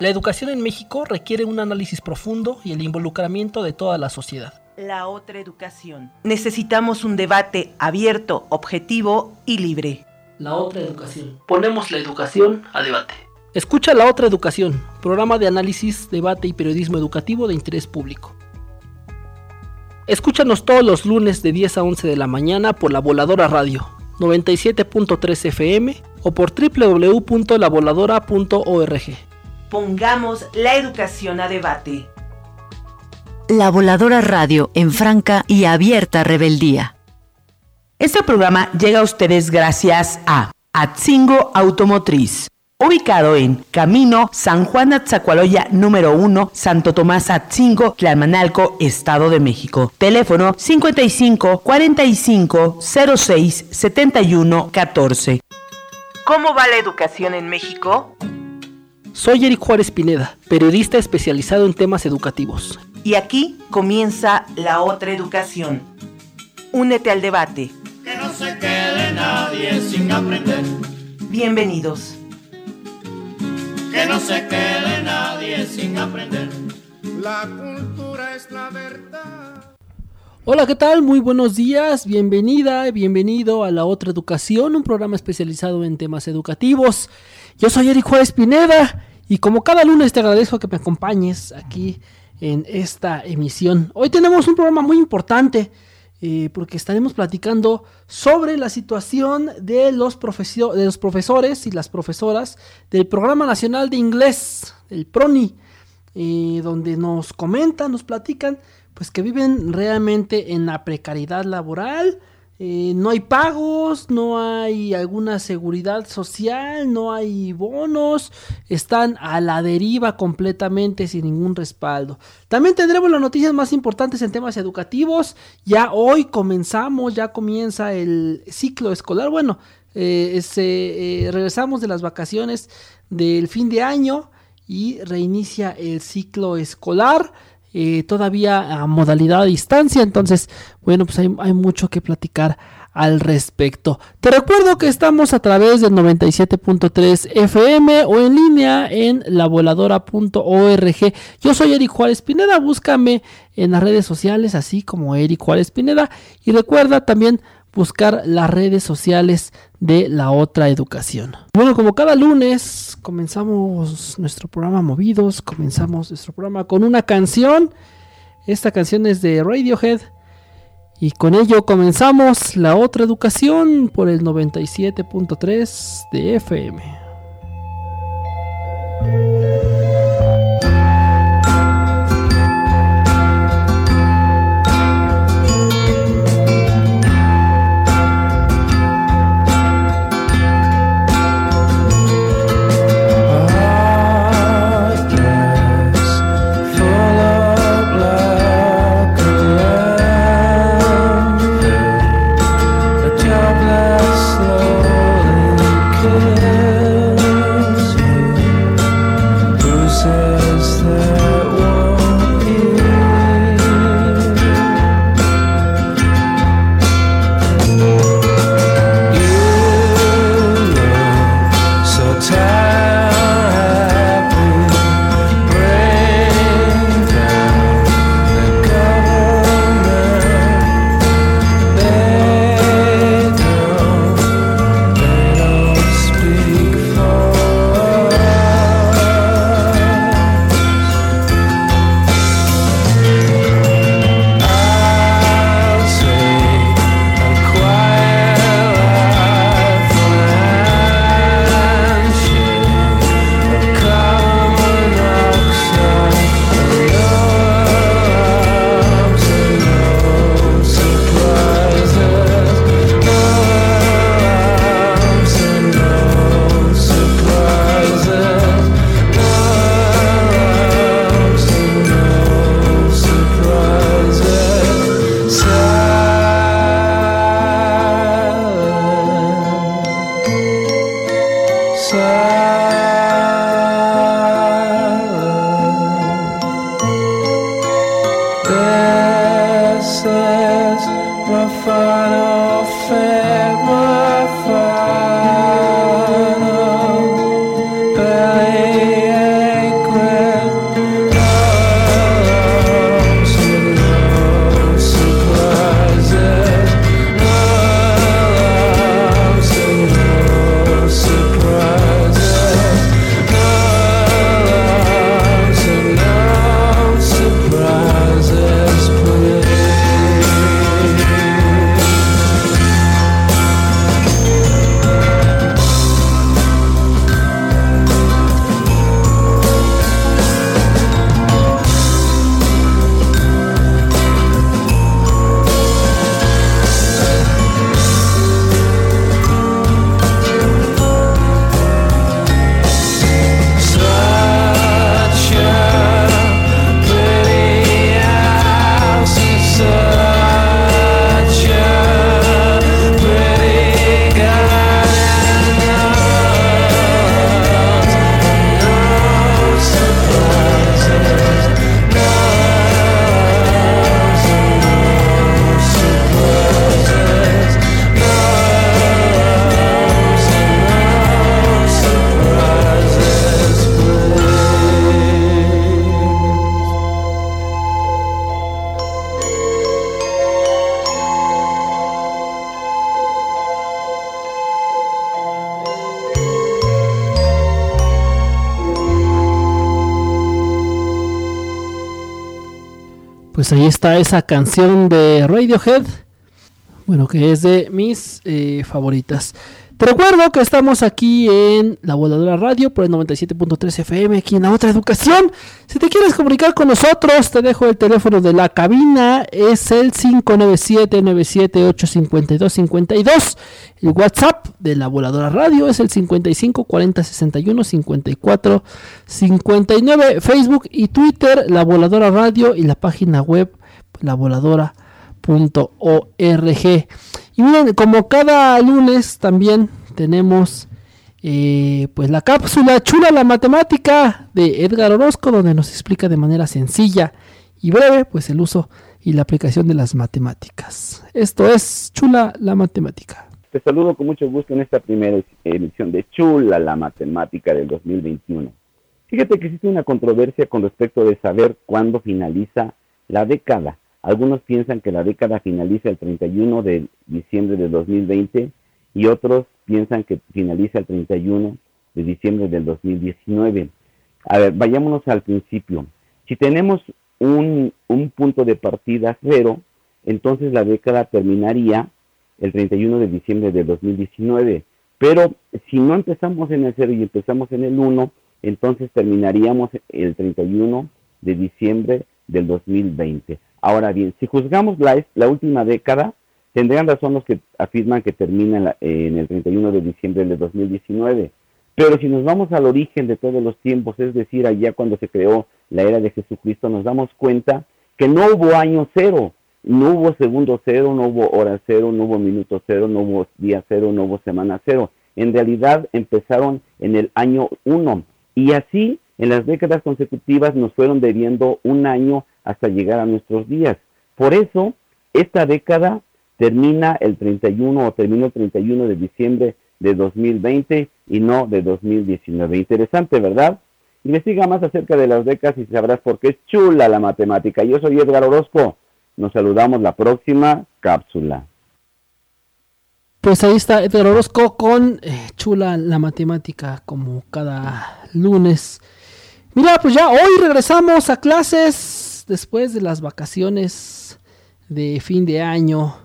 La educación en México requiere un análisis profundo y el involucramiento de toda la sociedad. La otra educación. Necesitamos un debate abierto, objetivo y libre. La otra educación. Ponemos la educación a debate. Escucha La otra educación, programa de análisis, debate y periodismo educativo de interés público. Escúchanos todos los lunes de 10 a 11 de la mañana por La Voladora Radio 97.3 FM o por www.lavoladora.org. Pongamos la educación a debate. La Voladora Radio en franca y abierta rebeldía. Este programa llega a ustedes gracias a Atzingo Automotriz, ubicado en Camino San Juan Atzacualoya número 1, Santo Tomás Atzingo, Tlalmanalco, Estado de México. Teléfono 55 45 06 71 14. ¿Cómo va la educación en México? Soy Eric Juárez Pineda, periodista especializado en temas educativos. Y aquí comienza la otra educación. Únete al debate. Que no se quede nadie sin aprender. Bienvenidos. Que no se quede nadie sin aprender. La cultura es la verdad. Hola, ¿qué tal? Muy buenos días, bienvenida, bienvenido a La Otra Educación, un programa especializado en temas educativos. Yo soy Eric Juárez Pineda y como cada lunes te agradezco que me acompañes aquí en esta emisión. Hoy tenemos un programa muy importante eh, porque estaremos platicando sobre la situación de los, de los profesores y las profesoras del Programa Nacional de Inglés, el PRONI, eh, donde nos comentan, nos platican, pues que viven realmente en la precariedad laboral, eh, no hay pagos, no hay alguna seguridad social, no hay bonos, están a la deriva completamente sin ningún respaldo. También tendremos las noticias más importantes en temas educativos. Ya hoy comenzamos, ya comienza el ciclo escolar. Bueno, eh, eh, regresamos de las vacaciones del fin de año y reinicia el ciclo escolar. Eh, todavía a modalidad a distancia. Entonces, bueno, pues hay, mucho que platicar al respecto. Te recuerdo que estamos a través del 97.3 FM o en línea en lavoladora.org. Yo soy Eric Juárez Pineda, búscame en las redes sociales así como Eric Juárez Pineda y recuerda también buscar las redes sociales de la otra educación. Bueno, como cada lunes comenzamos nuestro programa Movidos, comenzamos nuestro programa con una canción. Esta canción es de Radiohead. Y con ello comenzamos la otra educación por el 97.3 de FM. where Pues ahí está esa canción de Radiohead. Bueno, que es de mis eh, favoritas. Te recuerdo que estamos aquí en La Voladora Radio por el 97.3 FM, aquí en la otra educación. Si te quieres comunicar con nosotros, te dejo el teléfono de la cabina, es el 597-978-5252. El WhatsApp de La Voladora Radio es el 55 40 61 54 59. Facebook y Twitter, La Voladora Radio y la página web, La Voladora .org. Y miren, como cada lunes también tenemos eh, pues la cápsula chula la matemática de Edgar Orozco, donde nos explica de manera sencilla y breve pues el uso y la aplicación de las matemáticas. Esto es chula la matemática. Te saludo con mucho gusto en esta primera emisión de Chula la matemática del 2021. Fíjate que existe una controversia con respecto de saber cuándo finaliza la década algunos piensan que la década finaliza el 31 de diciembre de 2020 y otros piensan que finaliza el 31 de diciembre del 2019. A ver, vayámonos al principio. Si tenemos un, punto de partida cero, entonces la década terminaría el 31 de diciembre de 2019. Pero si no empezamos en el cero y empezamos en el 1, entonces terminaríamos el 31 de diciembre del 2020. Ahora bien, si juzgamos la, la última década, tendrían razón los que afirman que termina en, el 31 de diciembre de 2019. Pero si nos vamos al origen de todos los tiempos, es decir, allá cuando se creó la era de Jesucristo, nos damos cuenta que no hubo año cero, no hubo segundo cero, no hubo hora cero, no hubo minuto cero, no hubo día cero, no hubo semana cero. En realidad empezaron en el año uno. Y así, en las décadas consecutivas, nos fueron debiendo un año hasta llegar a nuestros días. Por eso, esta década termina el 31 o terminó el 31 de diciembre de 2020 y no de 2019. Interesante, ¿verdad? Investiga más acerca de las décadas y sabrás por qué es chula la matemática. Yo soy Edgar Orozco. Nos saludamos la próxima cápsula. Pues ahí está Edgar Orozco con eh, chula la matemática como cada lunes. Mira, pues ya hoy regresamos a clases después de las vacaciones de fin de año.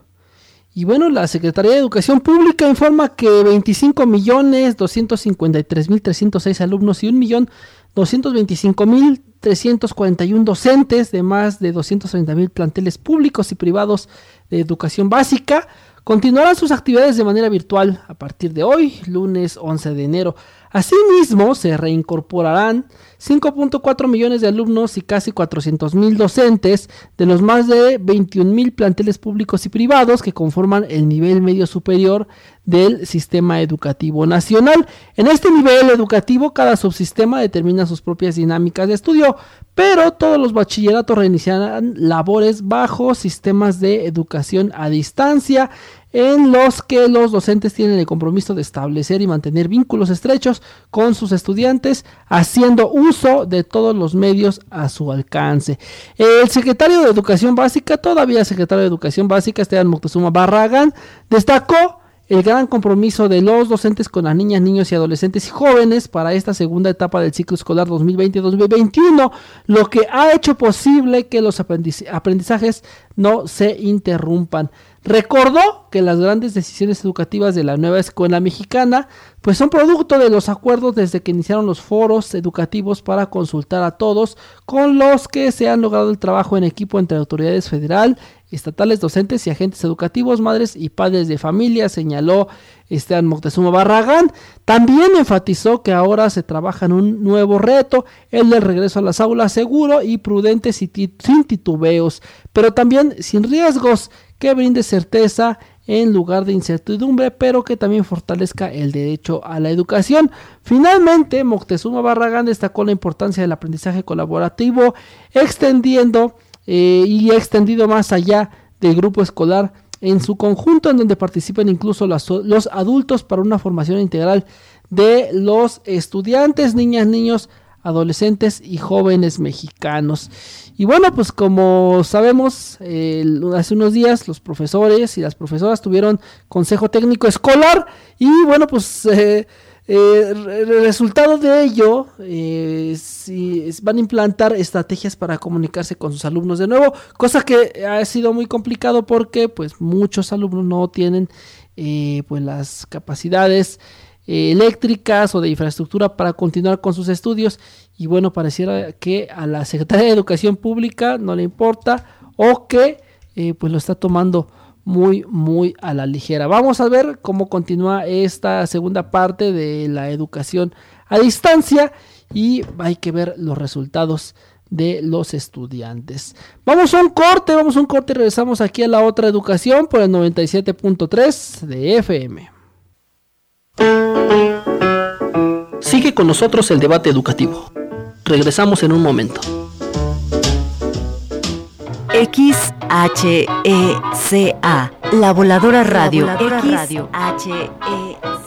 Y bueno, la Secretaría de Educación Pública informa que 25 millones 253 mil 306 alumnos y 1 millón 225 mil 341 docentes de más de 230 mil planteles públicos y privados de educación básica continuarán sus actividades de manera virtual a partir de hoy, lunes 11 de enero. Asimismo, se reincorporarán 5.4 millones de alumnos y casi 400 mil docentes de los más de 21 mil planteles públicos y privados que conforman el nivel medio superior del sistema educativo nacional. En este nivel educativo, cada subsistema determina sus propias dinámicas de estudio, pero todos los bachilleratos reiniciarán labores bajo sistemas de educación a distancia en los que los docentes tienen el compromiso de establecer y mantener vínculos estrechos con sus estudiantes, haciendo uso de todos los medios a su alcance. El secretario de Educación Básica, todavía secretario de Educación Básica, Esteban Moctezuma Barragán, destacó el gran compromiso de los docentes con las niñas, niños y adolescentes y jóvenes para esta segunda etapa del ciclo escolar 2020-2021, lo que ha hecho posible que los aprendizajes no se interrumpan. Recordó que las grandes decisiones educativas de la nueva escuela mexicana pues son producto de los acuerdos desde que iniciaron los foros educativos para consultar a todos con los que se han logrado el trabajo en equipo entre autoridades federal, estatales, docentes y agentes educativos, madres y padres de familia, señaló Esteban Moctezuma Barragán. También enfatizó que ahora se trabaja en un nuevo reto, el del regreso a las aulas seguro y prudente sin titubeos, pero también sin riesgos que brinde certeza en lugar de incertidumbre, pero que también fortalezca el derecho a la educación. Finalmente, Moctezuma Barragán destacó la importancia del aprendizaje colaborativo, extendiendo eh, y extendido más allá del grupo escolar en su conjunto, en donde participan incluso los adultos para una formación integral de los estudiantes, niñas, niños, adolescentes y jóvenes mexicanos. Y bueno, pues como sabemos, hace unos días los profesores y las profesoras tuvieron consejo técnico escolar y bueno, pues eh, eh, el resultado de ello, eh, si van a implantar estrategias para comunicarse con sus alumnos de nuevo, cosa que ha sido muy complicado porque pues muchos alumnos no tienen eh, pues las capacidades eléctricas o de infraestructura para continuar con sus estudios y bueno pareciera que a la Secretaría de Educación Pública no le importa o que pues lo está tomando muy, muy a la ligera. Vamos a ver cómo continúa esta segunda parte de la educación a distancia y hay que ver los resultados de los estudiantes. Vamos a un corte, vamos a un corte y regresamos aquí a la otra educación por el 97.3 de FM. Sigue con nosotros el debate educativo. Regresamos en un momento. XHECA, La Voladora Radio. La Voladora Radio.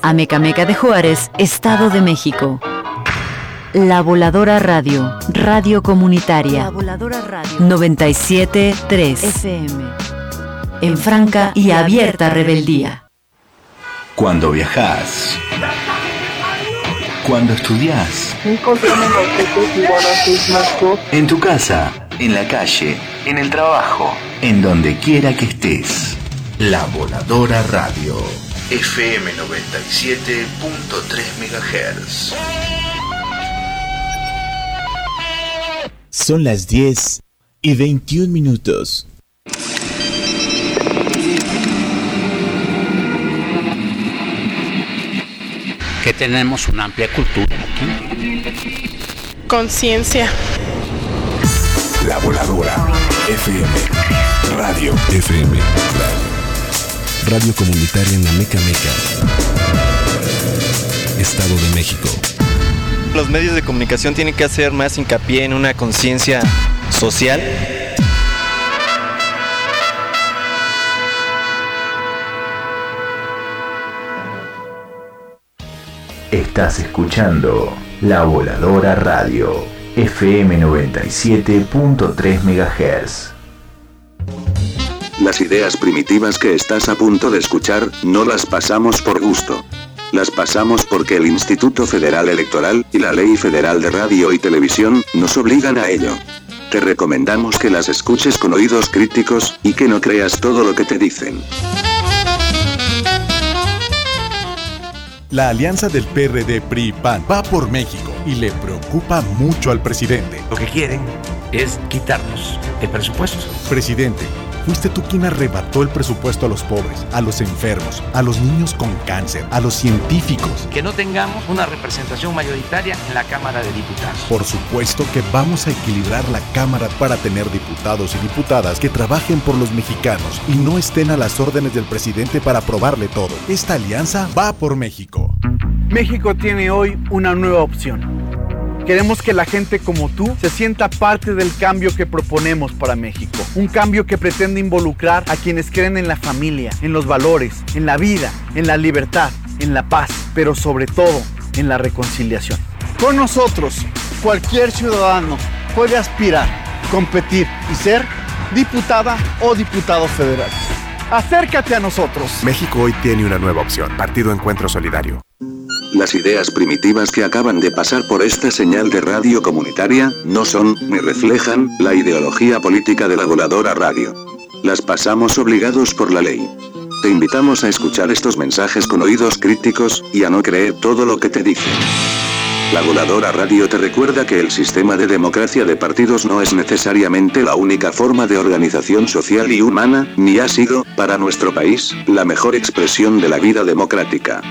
Amecameca de Juárez, Estado de México. La Voladora Radio, Radio Comunitaria. La Voladora Radio. 97.3 FM. En franca y abierta rebeldía. Cuando viajas. Cuando estudias. En tu casa, en la calle, en el trabajo, en donde quiera que estés. La Voladora Radio. FM 97.3 MHz. Son las 10 y 21 minutos. Que tenemos una amplia cultura aquí. Conciencia. La Voladora. FM. Radio. FM. Radio. Radio Comunitaria en la Meca Meca. Estado de México. Los medios de comunicación tienen que hacer más hincapié en una conciencia social. Estás escuchando La Voladora Radio, FM 97.3 MHz. Las ideas primitivas que estás a punto de escuchar, no las pasamos por gusto. Las pasamos porque el Instituto Federal Electoral y la Ley Federal de Radio y Televisión nos obligan a ello. Te recomendamos que las escuches con oídos críticos y que no creas todo lo que te dicen. La alianza del PRD PRI-PAN va por México y le preocupa mucho al presidente. Lo que quieren es quitarnos el presupuesto. Presidente, Fuiste tú quien arrebató el presupuesto a los pobres, a los enfermos, a los niños con cáncer, a los científicos. Que no tengamos una representación mayoritaria en la Cámara de Diputados. Por supuesto que vamos a equilibrar la Cámara para tener diputados y diputadas que trabajen por los mexicanos y no estén a las órdenes del presidente para aprobarle todo. Esta alianza va por México. México tiene hoy una nueva opción Queremos que la gente como tú se sienta parte del cambio que proponemos para México. Un cambio que pretende involucrar a quienes creen en la familia, en los valores, en la vida, en la libertad, en la paz, pero sobre todo en la reconciliación. Con nosotros, cualquier ciudadano puede aspirar, competir y ser diputada o diputado federal. Acércate a nosotros. México hoy tiene una nueva opción. Partido Encuentro Solidario. Las ideas primitivas que acaban de pasar por esta señal de radio comunitaria, no son, ni reflejan, la ideología política de la voladora radio. Las pasamos obligados por la ley. Te invitamos a escuchar estos mensajes con oídos críticos, y a no creer todo lo que te dicen. La voladora radio te recuerda que el sistema de democracia de partidos no es necesariamente la única forma de organización social y humana, ni ha sido, para nuestro país, la mejor expresión de la vida democrática.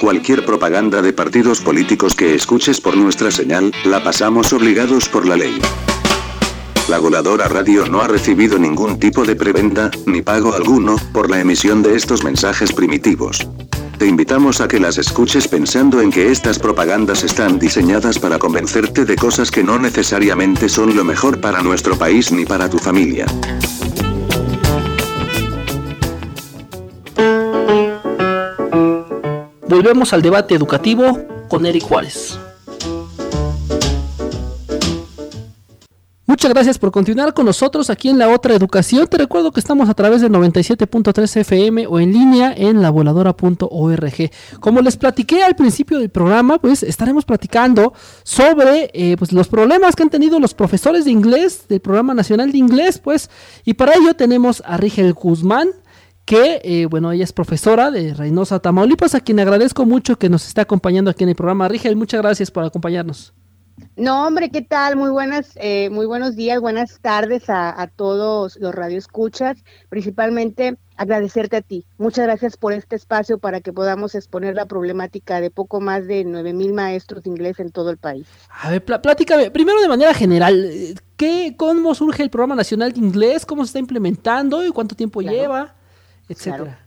Cualquier propaganda de partidos políticos que escuches por nuestra señal, la pasamos obligados por la ley. La Voladora Radio no ha recibido ningún tipo de preventa, ni pago alguno, por la emisión de estos mensajes primitivos. Te invitamos a que las escuches pensando en que estas propagandas están diseñadas para convencerte de cosas que no necesariamente son lo mejor para nuestro país ni para tu familia. Volvemos al debate educativo con Eric Juárez. muchas gracias por continuar con nosotros aquí en La Otra Educación. Te recuerdo que estamos a través de 97.3 FM o en línea en lavoladora.org. Como les platiqué al principio del programa, pues estaremos platicando sobre eh, pues, los problemas que han tenido los profesores de inglés del Programa Nacional de Inglés, pues, y para ello tenemos a Rigel Guzmán, que, eh, bueno, ella es profesora de Reynosa, Tamaulipas, a quien agradezco mucho que nos esté acompañando aquí en el programa. Rigel, muchas gracias por acompañarnos. No, hombre, ¿qué tal? Muy buenas, eh, muy buenos días, buenas tardes a, todos los radioescuchas. Principalmente agradecerte a ti. Muchas gracias por este espacio para que podamos exponer la problemática de poco más de nueve mil maestros de inglés en todo el país. A ver, platícame, primero de manera general, eh, ¿qué, ¿cómo surge el Programa Nacional de Inglés? ¿Cómo se está implementando y cuánto tiempo lleva? Etcétera.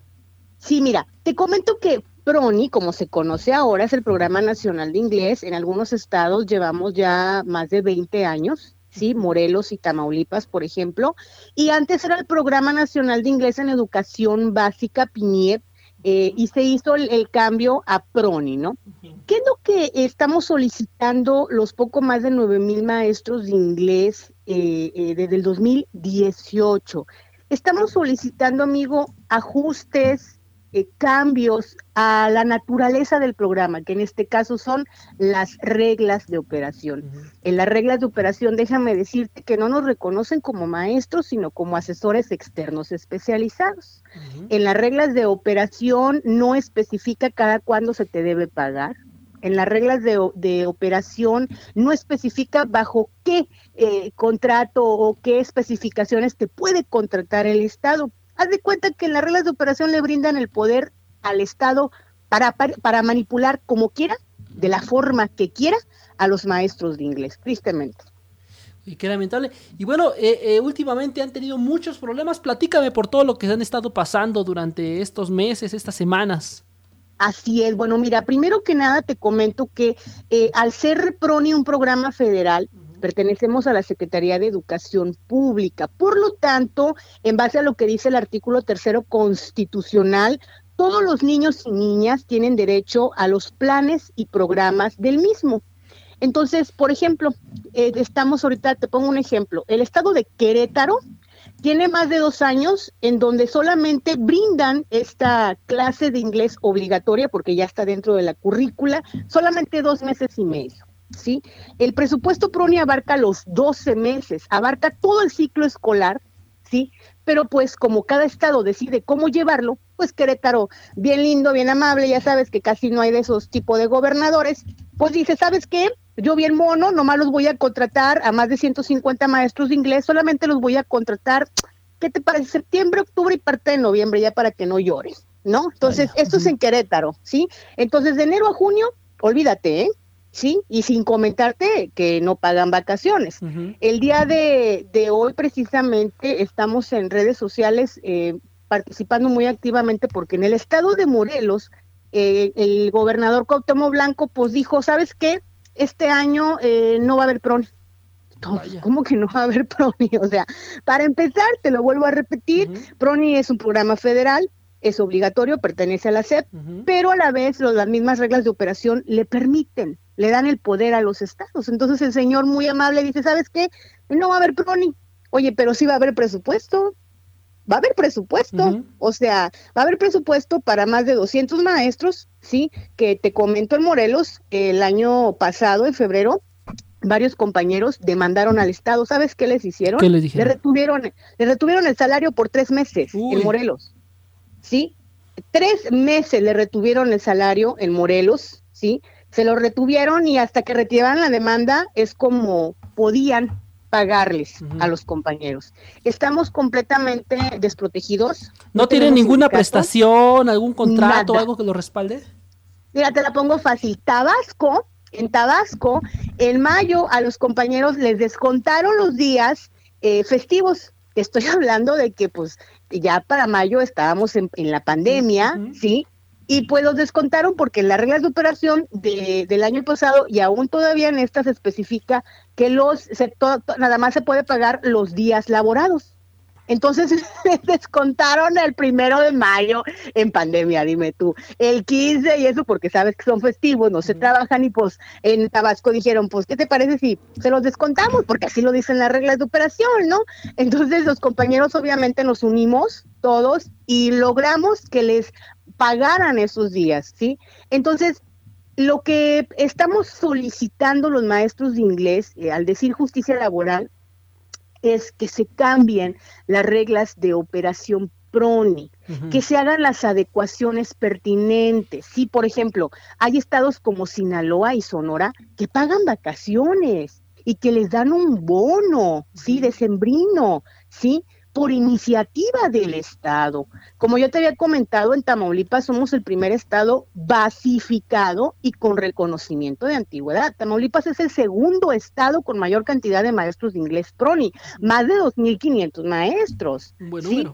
Sí, mira, te comento que PRONI, como se conoce ahora, es el Programa Nacional de Inglés. En algunos estados llevamos ya más de 20 años, ¿sí? Morelos y Tamaulipas, por ejemplo. Y antes era el Programa Nacional de Inglés en Educación Básica, PINIEP, eh, y se hizo el, cambio a PRONI, ¿no? ¿Qué es lo que estamos solicitando los poco más de 9 mil maestros de inglés eh, eh, desde el 2018? Estamos solicitando, amigo, ajustes, eh, cambios a la naturaleza del programa, que en este caso son las reglas de operación. En las reglas de operación, déjame decirte que no nos reconocen como maestros, sino como asesores externos especializados. En las reglas de operación no especifica cada cuándo se te debe pagar. En las reglas de, operación no especifica bajo qué eh, contrato o qué especificaciones te puede contratar el Estado Haz de cuenta que en las reglas de operación le brindan el poder al Estado para, para, manipular como quiera, de la forma que quiera, a los maestros de inglés, tristemente. Y qué lamentable. Y bueno, eh, eh, últimamente han tenido muchos problemas. Platícame por todo lo que han estado pasando durante estos meses, estas semanas. Así es. Bueno, mira, primero que nada te comento que eh, al ser PRONI un programa federal, pertenecemos a la Secretaría de Educación Pública. Por lo tanto, en base a lo que dice el artículo tercero constitucional, todos los niños y niñas tienen derecho a los planes y programas del mismo. Entonces, por ejemplo, eh, estamos ahorita, te pongo un ejemplo, el estado de Querétaro tiene más de dos años en donde solamente brindan esta clase de inglés obligatoria, porque ya está dentro de la currícula, solamente dos meses y medio. ¿sí? El presupuesto PRONI abarca los 12 meses, abarca todo el ciclo escolar, ¿sí? Pero pues como cada estado decide cómo llevarlo, pues Querétaro, bien lindo, bien amable, ya sabes que casi no hay de esos tipos de gobernadores, pues dice, ¿sabes qué? Yo bien mono, nomás los voy a contratar a más de 150 maestros de inglés, solamente los voy a contratar, ¿qué te parece? Septiembre, octubre y parte de noviembre, ya para que no llores, ¿no? Entonces, esto es en Querétaro, ¿sí? Entonces, de enero a junio, olvídate, ¿eh? ¿sí? Y sin comentarte que no pagan vacaciones. El día de, hoy precisamente estamos en redes sociales eh, participando muy activamente porque en el estado de Morelos eh, el gobernador Cuauhtémoc Blanco pues dijo, ¿sabes qué? Este año eh, no va a haber PRONI. ¿Cómo que no va a haber PRONI? O sea, para empezar, te lo vuelvo a repetir, PRONI es un programa federal, es obligatorio, pertenece a la SEP, pero a la vez las mismas reglas de operación le permiten le dan el poder a los estados. Entonces el señor muy amable dice, ¿sabes qué? No va a haber PRONI. Oye, pero sí va a haber presupuesto. Va a haber presupuesto, o sea, va a haber presupuesto para más de 200 maestros, ¿sí? Que te comento en Morelos, el año pasado, en febrero, varios compañeros demandaron al Estado. ¿Sabes qué les hicieron? ¿Qué les dijeron? Le retuvieron, le retuvieron el salario por tres meses en Morelos, ¿sí? Tres meses le retuvieron el salario en Morelos, ¿sí? se lo retuvieron y hasta que retiraban la demanda es como podían pagarles a los compañeros. Estamos completamente desprotegidos. ¿No, tienen ninguna prestación, algún contrato, algo que lo respalde? Mira, te la pongo fácil. Tabasco, en Tabasco, en mayo a los compañeros les descontaron los días eh, festivos. Estoy hablando de que pues ya para mayo estábamos en, la pandemia, ¿sí? Y pues los descontaron porque en las reglas de operación de, del año pasado y aún todavía en esta se especifica que los nada más se puede pagar los días laborados. Entonces descontaron el primero de mayo en pandemia, dime tú. El 15 y eso porque sabes que son festivos, no se trabajan y pues en Tabasco dijeron, pues, ¿qué te parece si se los descontamos? Porque así lo dicen las reglas de operación, ¿no? Entonces los compañeros obviamente nos unimos todos y logramos que les pagaran esos días, ¿sí? Entonces, lo que estamos solicitando los maestros de inglés eh, al decir justicia laboral es que se cambien las reglas de operación PRONI, que se hagan las adecuaciones pertinentes. Sí, por ejemplo, hay estados como Sinaloa y Sonora que pagan vacaciones y que les dan un bono, sí, decembrino, sí, por iniciativa del Estado. Como yo te había comentado, en Tamaulipas somos el primer Estado basificado y con reconocimiento de antigüedad. Tamaulipas es el segundo Estado con mayor cantidad de maestros de inglés PRONI, más de 2.500 maestros. Bueno, ¿sí?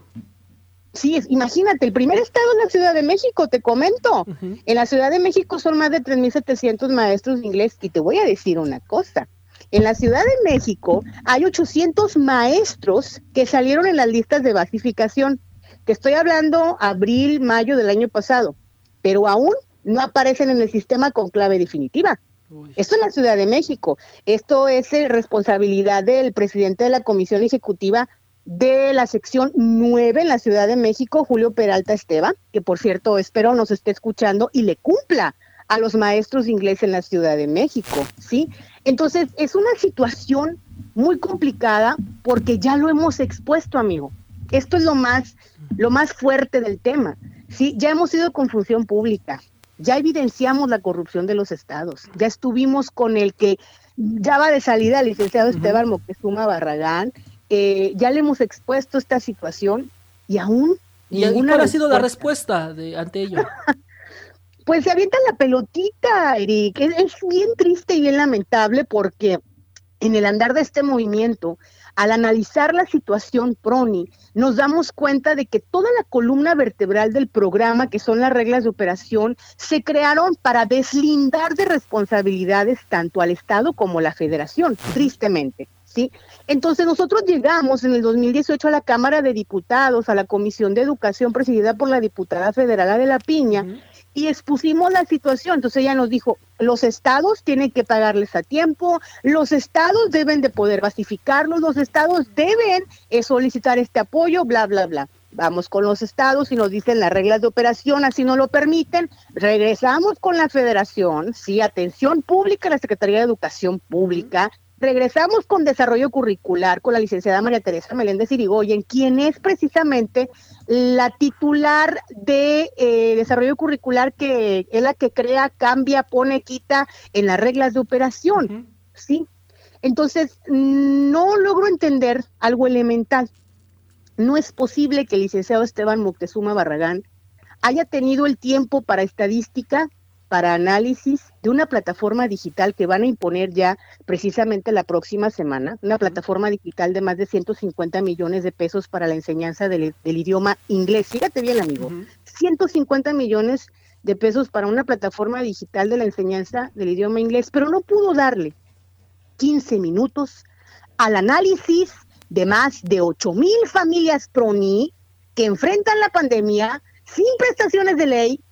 Sí, imagínate, el primer estado es la Ciudad de México, te comento. En la Ciudad de México son más de 3.700 maestros de inglés y te voy a decir una cosa en la Ciudad de México hay 800 maestros que salieron en las listas de basificación. Te estoy hablando abril, mayo del año pasado, pero aún no aparecen en el sistema con clave definitiva. Esto es la Ciudad de México. Esto es eh, responsabilidad del presidente de la Comisión Ejecutiva de la sección 9 en la Ciudad de México, Julio Peralta Esteban, que por cierto espero nos esté escuchando y le cumpla a los maestros de inglés en la Ciudad de México, ¿sí? Entonces, es una situación muy complicada porque ya lo hemos expuesto, amigo. Esto es lo más, lo más fuerte del tema. Sí, ya hemos ido con función pública, ya evidenciamos la corrupción de los estados, ya estuvimos con el que ya va de salida el licenciado Esteban Moctezuma Barragán, eh, ya le hemos expuesto esta situación y aún... ¿Y, cuál ha sido la respuesta de, ante ello? pues se avienta la pelotita, Eric. Es, bien triste y bien lamentable porque en el andar de este movimiento, al analizar la situación PRONI, nos damos cuenta de que toda la columna vertebral del programa, que son las reglas de operación, se crearon para deslindar de responsabilidades tanto al Estado como la Federación, tristemente. ¿Sí? Entonces nosotros llegamos en el 2018 a la Cámara de Diputados, a la Comisión de Educación presidida por la diputada federal Adela Piña, y expusimos la situación. Entonces ella nos dijo, los estados tienen que pagarles a tiempo, los estados deben de poder basificarlos, los estados deben eh, solicitar este apoyo, bla, bla, bla. Vamos con los estados y nos dicen las reglas de operación, así no lo permiten. Regresamos con la federación, sí, atención pública, la Secretaría de Educación Pública, Regresamos con desarrollo curricular con la licenciada María Teresa Meléndez Irigoyen, quien es precisamente la titular de eh, desarrollo curricular que es la que crea, cambia, pone, quita en las reglas de operación, ¿sí? Entonces, no logro entender algo elemental. No es posible que el licenciado Esteban Moctezuma Barragán haya tenido el tiempo para estadística, para análisis de una plataforma digital que van a imponer ya precisamente la próxima semana, una plataforma digital de más de 150 millones de pesos para la enseñanza del, idioma inglés. Fíjate bien, amigo, 150 millones de pesos para una plataforma digital de la enseñanza del idioma inglés, pero no pudo darle 15 minutos al análisis de más de 8 mil familias PRONI que enfrentan la pandemia sin prestaciones de ley,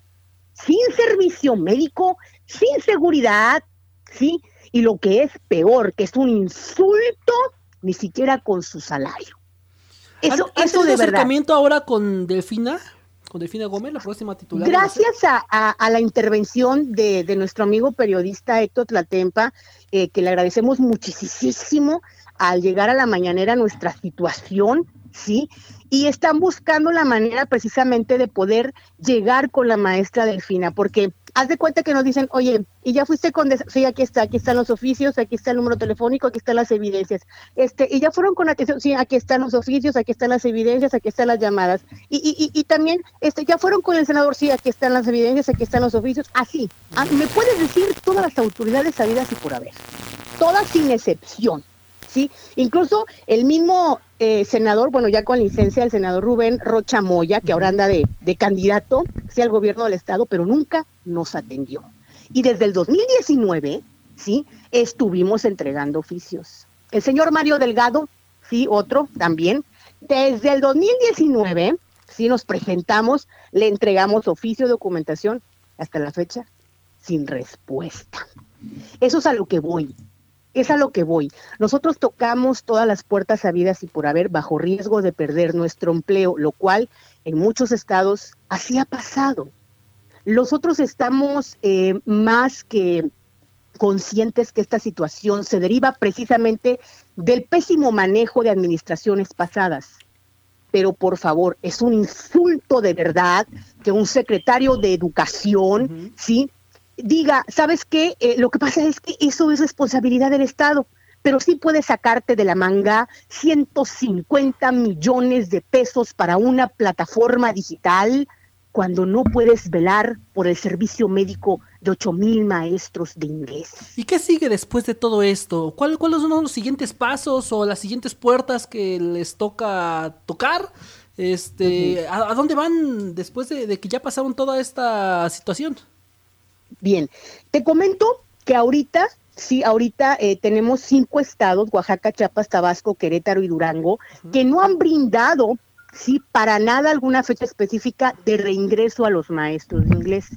sin servicio médico, sin seguridad, ¿sí? Y lo que es peor, que es un insulto, ni siquiera con su salario. Eso, ¿Has, eso de acercamiento ahora con Delfina? Con Delfina Gómez, la próxima titular. Gracias a, la intervención de, nuestro amigo periodista Héctor Tlatempa, eh, que le agradecemos muchísimo al llegar a la mañanera nuestra situación, ¿sí? Y están buscando la manera precisamente de poder llegar con la maestra Delfina, porque haz de cuenta que nos dicen, oye, y ya fuiste con, sí, aquí está, aquí están los oficios, aquí está el número telefónico, aquí están las evidencias, este, y ya fueron con atención, sí, aquí están los oficios, aquí están las evidencias, aquí están las llamadas, y, y, y, también, este, ya fueron con el senador, sí, aquí están las evidencias, aquí están los oficios, así, ah, me puedes decir todas las autoridades sabidas y por haber, todas sin excepción, ¿sí? Incluso el mismo eh, senador, bueno, ya con licencia, el senador Rubén Rocha Moya, que ahora anda de, de candidato hacia el gobierno del Estado, pero nunca nos atendió. Y desde el 2019, ¿sí? Estuvimos entregando oficios. El señor Mario Delgado, sí, otro también, desde el 2019, si nos presentamos, le entregamos oficio de documentación hasta la fecha sin respuesta. Eso es a lo que voy. Es a lo que voy. Nosotros tocamos todas las puertas habidas y por haber bajo riesgo de perder nuestro empleo, lo cual en muchos estados así ha pasado. Nosotros estamos eh, más que conscientes que esta situación se deriva precisamente del pésimo manejo de administraciones pasadas. Pero por favor, es un insulto de verdad que un secretario de educación, ¿sí? Diga, ¿sabes qué? Eh, lo que pasa es que eso es responsabilidad del Estado, pero sí puede sacarte de la manga 150 millones de pesos para una plataforma digital cuando no puedes velar por el servicio médico de ocho mil maestros de inglés. ¿Y qué sigue después de todo esto? ¿Cuál, ¿Cuáles son los siguientes pasos o las siguientes puertas que les toca tocar? Este, ¿a, dónde van después de, que ya pasaron toda esta situación? Bien, te comento que ahorita Sí, ahorita eh, tenemos cinco estados, Oaxaca, Chiapas, Tabasco, Querétaro y Durango, que no han brindado sí, para nada alguna fecha específica de reingreso a los maestros de inglés.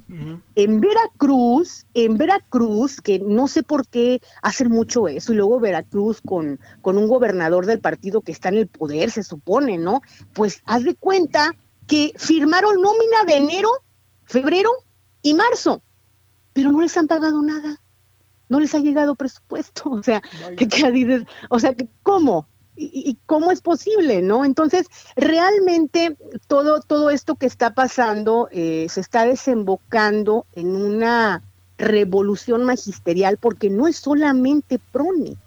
En Veracruz, en Veracruz, que no sé por qué hacen mucho eso, y luego Veracruz con, con un gobernador del partido que está en el poder, se supone, ¿no? Pues haz de cuenta que firmaron nómina de enero, febrero y marzo, pero no les han pagado nada. No les ha llegado presupuesto, o sea, ¿qué, dices? O sea, ¿cómo? y, cómo es posible, ¿no? Entonces, realmente todo, todo esto que está pasando eh, se está desembocando en una revolución magisterial porque no es solamente PRONI.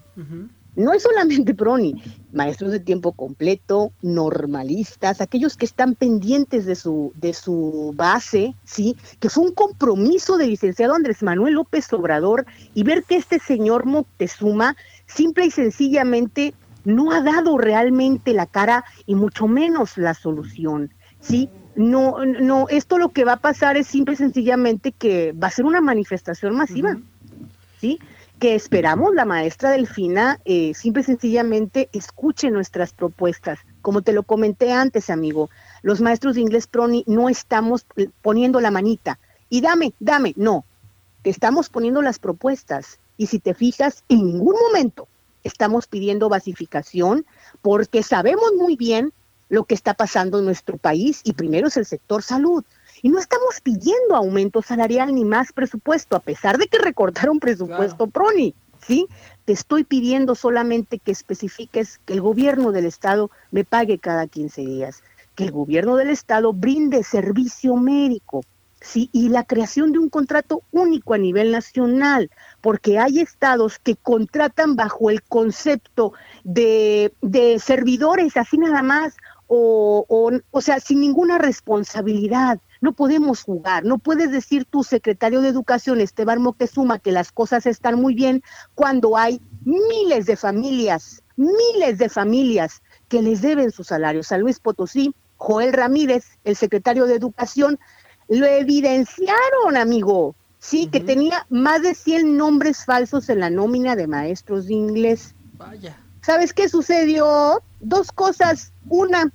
No es solamente PRONI, maestros de tiempo completo, normalistas, aquellos que están pendientes de su, de su base, ¿sí? Que fue un compromiso del licenciado Andrés Manuel López Obrador y ver que este señor Moctezuma simple y sencillamente no ha dado realmente la cara y mucho menos la solución, ¿sí? No, no, esto lo que va a pasar es simple y sencillamente que va a ser una manifestación masiva, ¿sí? Que esperamos la maestra Delfina eh, simple y sencillamente escuche nuestras propuestas. Como te lo comenté antes, amigo, los maestros de inglés proni no estamos poniendo la manita y dame, dame, no, te estamos poniendo las propuestas. Y si te fijas, en ningún momento estamos pidiendo basificación porque sabemos muy bien lo que está pasando en nuestro país y primero es el sector salud. Y no estamos pidiendo aumento salarial ni más presupuesto, a pesar de que recortaron presupuesto PRONI, ¿sí? Te estoy pidiendo solamente que especifiques que el gobierno del Estado me pague cada 15 días, que el gobierno del Estado brinde servicio médico, ¿sí? Y la creación de un contrato único a nivel nacional, porque hay estados que contratan bajo el concepto de, servidores, así nada más, o, o, o sea, sin ninguna responsabilidad. No podemos jugar, no puedes decir tu secretario de Educación, Esteban Moctezuma, que las cosas están muy bien cuando hay miles de familias, miles de familias que les deben sus salarios. A Luis Potosí, Joel Ramírez, el secretario de Educación, lo evidenciaron, amigo. Sí, que tenía más de 100 nombres falsos en la nómina de maestros de inglés. Vaya. ¿Sabes qué sucedió? Dos cosas. Una,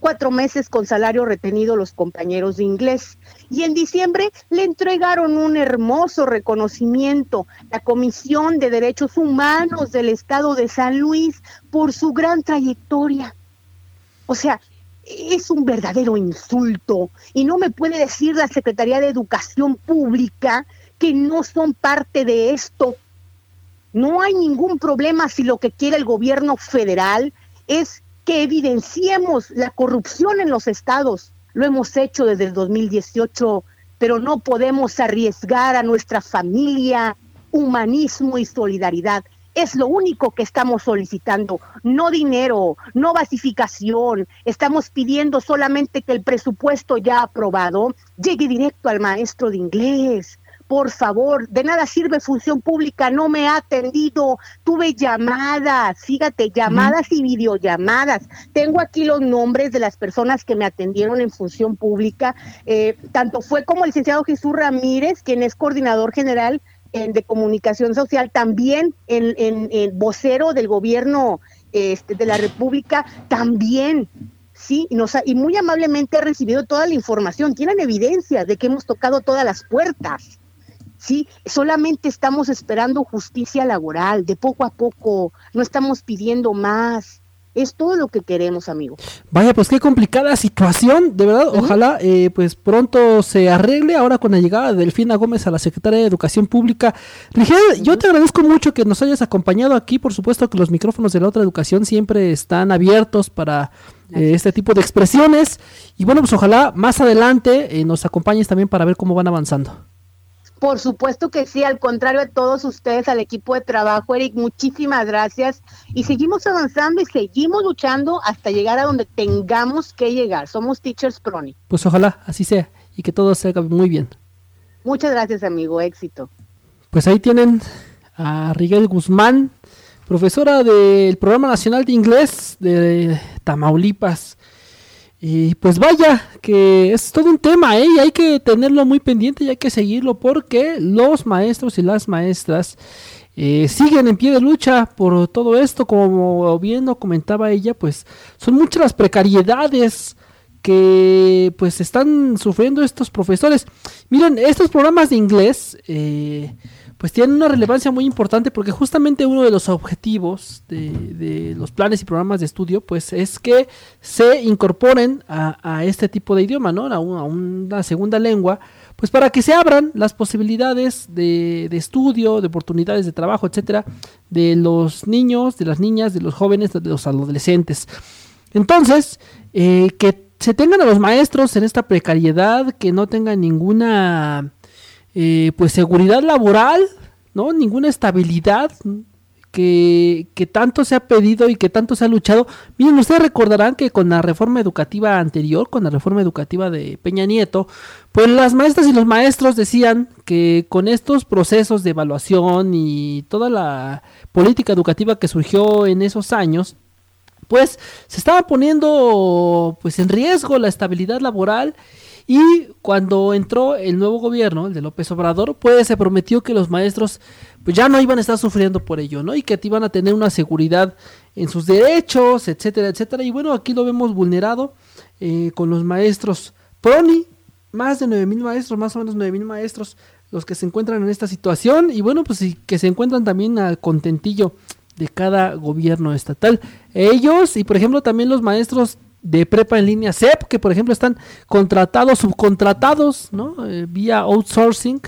cuatro meses con salario retenido los compañeros de inglés. Y en diciembre le entregaron un hermoso reconocimiento, la Comisión de Derechos Humanos del Estado de San Luis, por su gran trayectoria. O sea, es un verdadero insulto. Y no me puede decir la Secretaría de Educación Pública que no son parte de esto. No hay ningún problema si lo que quiere el gobierno federal es que evidenciemos la corrupción en los estados. Lo hemos hecho desde el 2018, pero no podemos arriesgar a nuestra familia, humanismo y solidaridad. Es lo único que estamos solicitando, no dinero, no basificación. Estamos pidiendo solamente que el presupuesto ya aprobado llegue directo al maestro de inglés. Por favor, de nada sirve función pública, no me ha atendido. Tuve llamadas, fíjate, llamadas y videollamadas. Tengo aquí los nombres de las personas que me atendieron en función pública. Eh, tanto fue como el licenciado Jesús Ramírez, quien es coordinador general de comunicación social, también en, vocero del gobierno este, de la República también sí, y, nos y muy amablemente ha recibido toda la información, tienen evidencias de que hemos tocado todas las puertas. Sí, solamente estamos esperando justicia laboral, de poco a poco, no estamos pidiendo más. Es todo lo que queremos, amigo. Vaya, pues qué complicada situación, de verdad. Ojalá eh, pues pronto se arregle ahora con la llegada de Delfina Gómez a la Secretaría de Educación Pública. Rigel, yo te agradezco mucho que nos hayas acompañado aquí. Por supuesto que los micrófonos de la otra educación siempre están abiertos para eh, este tipo de expresiones. Y bueno, pues ojalá más adelante eh, nos acompañes también para ver cómo van avanzando. Por supuesto que sí, al contrario de todos ustedes, al equipo de trabajo, Eric, muchísimas gracias. Y seguimos avanzando y seguimos luchando hasta llegar a donde tengamos que llegar. Somos Teachers Proni. Pues ojalá así sea y que todo salga muy bien. Muchas gracias, amigo. Éxito. Pues ahí tienen a Rigel Guzmán, profesora del Programa Nacional de Inglés de Tamaulipas. Y pues vaya, que es todo un tema, ¿eh? Y hay que tenerlo muy pendiente y hay que seguirlo porque los maestros y las maestras eh, siguen en pie de lucha por todo esto. Como bien lo comentaba ella, pues son muchas las precariedades que pues están sufriendo estos profesores. Miren, estos programas de inglés... Eh, pues tienen una relevancia muy importante porque justamente uno de los objetivos de, los planes y programas de estudio pues es que se incorporen a, este tipo de idioma, ¿no? A una, segunda lengua, pues para que se abran las posibilidades de, estudio, de oportunidades de trabajo, etcétera, de los niños, de las niñas, de los jóvenes, de los adolescentes. Entonces, eh, que se tengan a los maestros en esta precariedad, que no tengan ninguna eh, pues seguridad laboral, ¿no? Ninguna estabilidad que, que, tanto se ha pedido y que tanto se ha luchado. Miren, ustedes recordarán que con la reforma educativa anterior, con la reforma educativa de Peña Nieto, pues las maestras y los maestros decían que con estos procesos de evaluación y toda la política educativa que surgió en esos años, pues se estaba poniendo pues en riesgo la estabilidad laboral y cuando entró el nuevo gobierno, el de López Obrador, pues se prometió que los maestros pues ya no iban a estar sufriendo por ello, ¿no? Y que iban a tener una seguridad en sus derechos, etcétera, etcétera. Y bueno, aquí lo vemos vulnerado eh, con los maestros PRONI, más de 9.000 maestros, más o menos 9.000 maestros los que se encuentran en esta situación y bueno, pues que se encuentran también al contentillo de cada gobierno estatal. Ellos y por ejemplo también los maestros de prepa en línea CEP, que por ejemplo están contratados, subcontratados, ¿no? Eh, vía outsourcing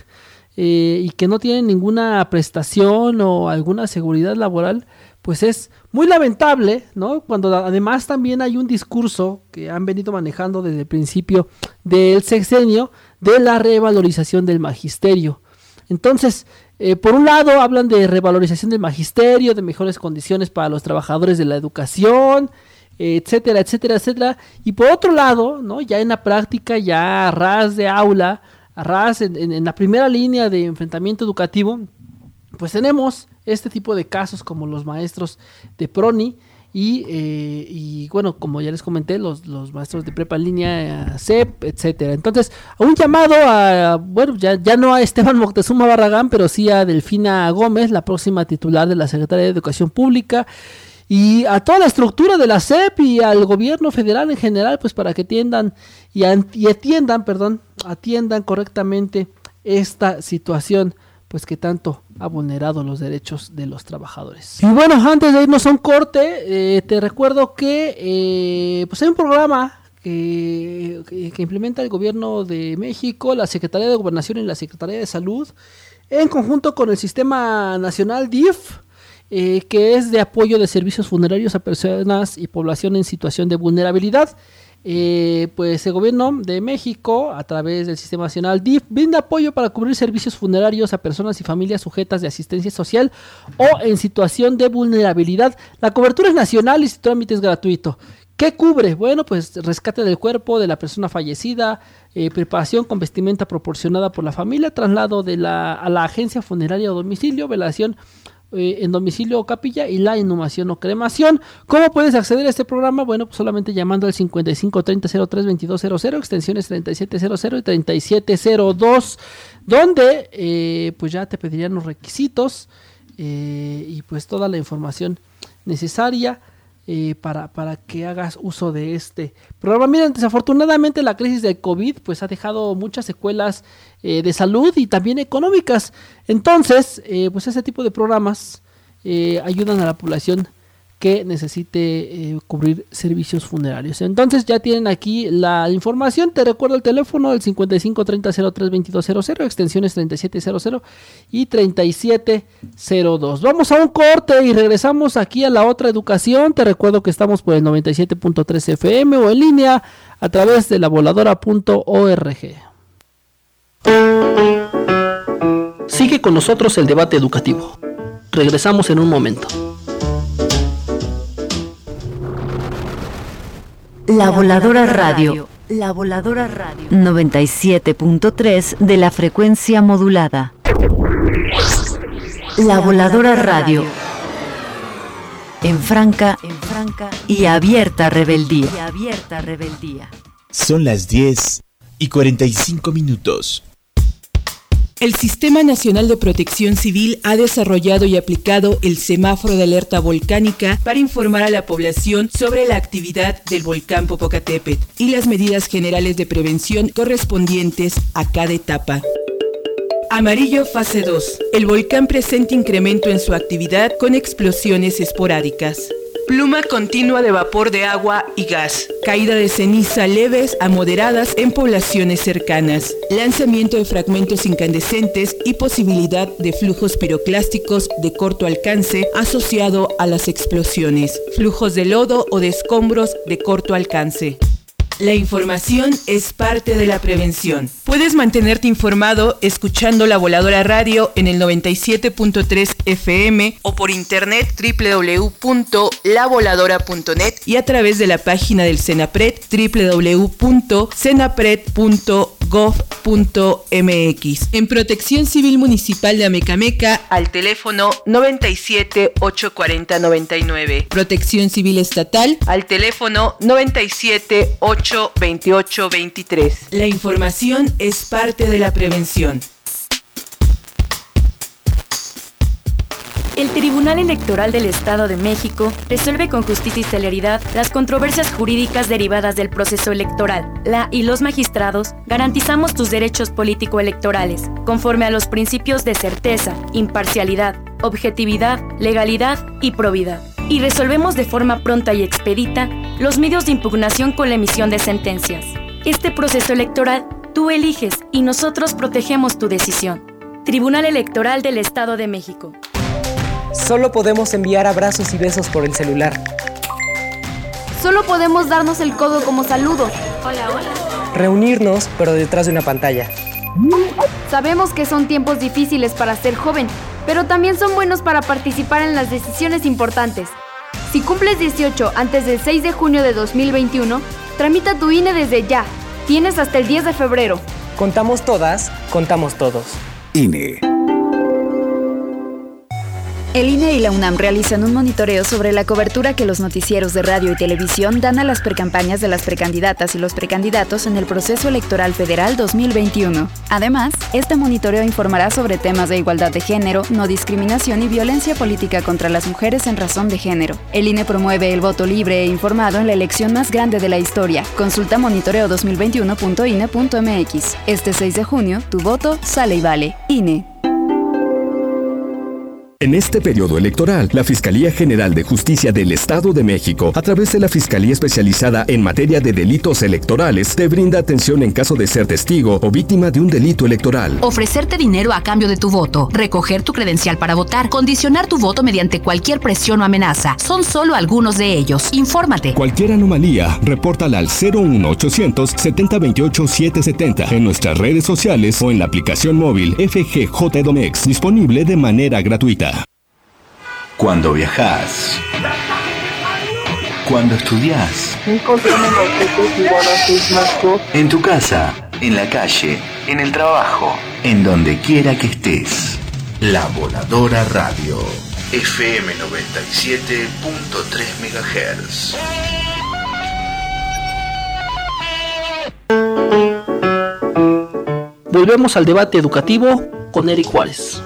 eh, y que no tienen ninguna prestación o alguna seguridad laboral, pues es muy lamentable, ¿no? Cuando además también hay un discurso que han venido manejando desde el principio del sexenio de la revalorización del magisterio. Entonces, eh, por un lado hablan de revalorización del magisterio, de mejores condiciones para los trabajadores de la educación, etcétera, etcétera, etcétera. Y por otro lado, ¿no? ya en la práctica, ya a ras de aula, a ras en, la primera línea de enfrentamiento educativo, pues tenemos este tipo de casos como los maestros de Proni. Y, eh, y bueno, como ya les comenté, los, los maestros de prepa en línea, CEP, etcétera. Entonces, un llamado a, bueno, ya, ya no a Esteban Moctezuma Barragán, pero sí a Delfina Gómez, la próxima titular de la Secretaría de Educación Pública y a toda la estructura de la CEP y al gobierno federal en general, pues para que atiendan y, atiendan, perdón, atiendan correctamente esta situación, pues que tanto ha vulnerado los derechos de los trabajadores. Y bueno, antes de irnos a un corte, eh, te recuerdo que eh, pues hay un programa que, que, implementa el gobierno de México, la Secretaría de Gobernación y la Secretaría de Salud, en conjunto con el Sistema Nacional DIF, eh, que es de apoyo de servicios funerarios a personas y población en situación de vulnerabilidad. Eh, pues el gobierno de México, a través del Sistema Nacional DIF, brinda apoyo para cubrir servicios funerarios a personas y familias sujetas de asistencia social o en situación de vulnerabilidad. La cobertura es nacional y su trámite es gratuito. ¿Qué cubre? Bueno, pues rescate del cuerpo de la persona fallecida, eh, preparación con vestimenta proporcionada por la familia, traslado de la, a la agencia funeraria o domicilio, velación eh, en domicilio o capilla y la inhumación o cremación. ¿Cómo puedes acceder a este programa? Bueno, pues solamente llamando al 55 30 03 2200, extensiones 3700 y 3702, donde eh, pues ya te pedirían los requisitos eh, y pues toda la información necesaria eh, para, para que hagas uso de este programa. Miren, desafortunadamente la crisis del COVID pues ha dejado muchas secuelas eh, de salud y también económicas. Entonces, eh, pues ese tipo de programas ayudan a la población que necesite eh, cubrir servicios funerarios. Entonces ya tienen aquí la información. Te recuerdo el teléfono, el 55 30 03 extensiones 3700 y 3702. Vamos a un corte y regresamos aquí a la otra educación. Te recuerdo que estamos por el 97.3 FM o en línea a través de la voladora.org. Sigue con nosotros el debate educativo. Regresamos en un momento. La Voladora Radio. La Voladora Radio. 97.3 de la frecuencia modulada. La Voladora Radio. En franca, en franca y abierta rebeldía. Y abierta rebeldía. Son las 10 y 45 minutos. El Sistema Nacional de Protección Civil ha desarrollado y aplicado el semáforo de alerta volcánica para informar a la población sobre la actividad del volcán Popocatépetl y las medidas generales de prevención correspondientes a cada etapa. Amarillo fase 2. El volcán presenta incremento en su actividad con explosiones esporádicas. Pluma continua de vapor de agua y gas. Caída de ceniza leves a moderadas en poblaciones cercanas. Lanzamiento de fragmentos incandescentes y posibilidad de flujos piroclásticos de corto alcance asociado a las explosiones. Flujos de lodo o de escombros de corto alcance. La información es parte de la prevención. Puedes mantenerte informado escuchando la voladora radio en el 97.3 FM o por internet www.lavoladora.net y a través de la página del Senapred www.senapred.gov.mx. En Protección Civil Municipal de Amecameca al teléfono 97 840 99. Protección Civil Estatal al teléfono 97 28 23. La información es parte de la prevención. El Tribunal Electoral del Estado de México resuelve con justicia y celeridad las controversias jurídicas derivadas del proceso electoral. La y los magistrados garantizamos tus derechos político-electorales, conforme a los principios de certeza, imparcialidad, objetividad, legalidad y probidad. Y resolvemos de forma pronta y expedita los medios de impugnación con la emisión de sentencias. Este proceso electoral tú eliges y nosotros protegemos tu decisión. Tribunal Electoral del Estado de México. Solo podemos enviar abrazos y besos por el celular. Solo podemos darnos el codo como saludo. Hola, hola. Reunirnos, pero detrás de una pantalla. Sabemos que son tiempos difíciles para ser joven, pero también son buenos para participar en las decisiones importantes. Si cumples 18 antes del 6 de junio de 2021, tramita tu INE desde ya. Tienes hasta el 10 de febrero. Contamos todas, contamos todos. INE. El INE y la UNAM realizan un monitoreo sobre la cobertura que los noticieros de radio y televisión dan a las precampañas de las precandidatas y los precandidatos en el proceso electoral federal 2021. Además, este monitoreo informará sobre temas de igualdad de género, no discriminación y violencia política contra las mujeres en razón de género. El INE promueve el voto libre e informado en la elección más grande de la historia. Consulta monitoreo2021.ine.mx. Este 6 de junio, tu voto sale y vale. INE. En este periodo electoral, la Fiscalía General de Justicia del Estado de México, a través de la Fiscalía Especializada en Materia de Delitos Electorales, te brinda atención en caso de ser testigo o víctima de un delito electoral. Ofrecerte dinero a cambio de tu voto, recoger tu credencial para votar, condicionar tu voto mediante cualquier presión o amenaza, son solo algunos de ellos. Infórmate. Cualquier anomalía, repórtala al 01800 7028 770 en nuestras redes sociales o en la aplicación móvil FGJ Domex, disponible de manera gratuita. Cuando viajas. Cuando estudias. En tu casa, en la calle, en el trabajo, en donde quiera que estés. La Voladora Radio. FM 97.3 MHz. Volvemos al debate educativo con Eric Juárez.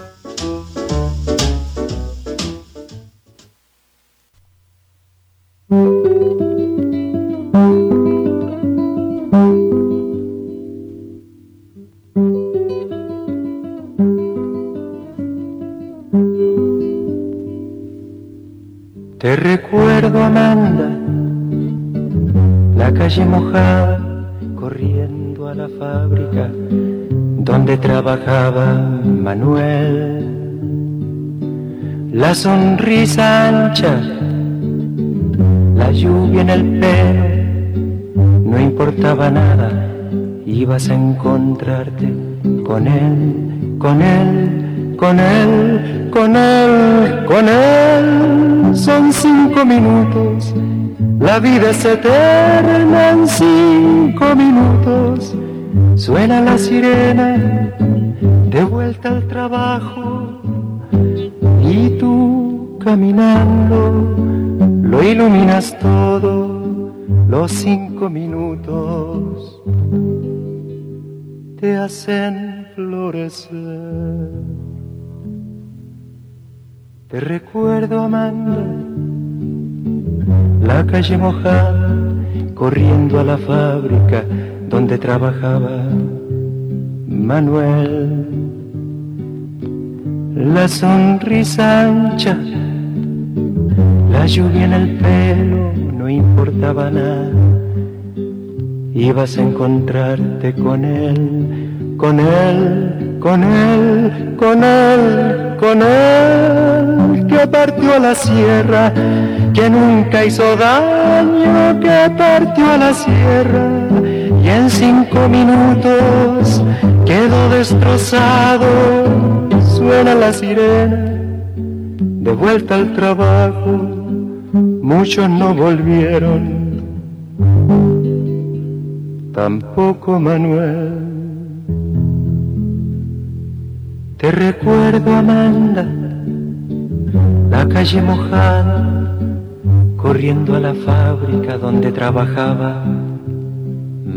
Trabajaba Manuel. La sonrisa ancha, la lluvia en el pelo, no importaba nada, ibas a encontrarte con él, con él, con él, con él, con él. Son cinco minutos, la vida es eterna en cinco minutos. Suena la sirena, de vuelta al trabajo, y tú caminando lo iluminas todo, los cinco minutos te hacen florecer. Te recuerdo, Amanda, la calle mojada, corriendo a la fábrica donde trabajaba Manuel. La sonrisa ancha, la lluvia en el pelo, no importaba nada. Ibas a encontrarte con él, con él, con él, con él, con él, que partió a la sierra, que nunca hizo daño, que partió a la sierra cinco minutos quedó destrozado. Suena la sirena, de vuelta al trabajo, muchos no volvieron, tampoco Manuel. Te recuerdo, Amanda, la calle mojada, corriendo a la fábrica donde trabajaba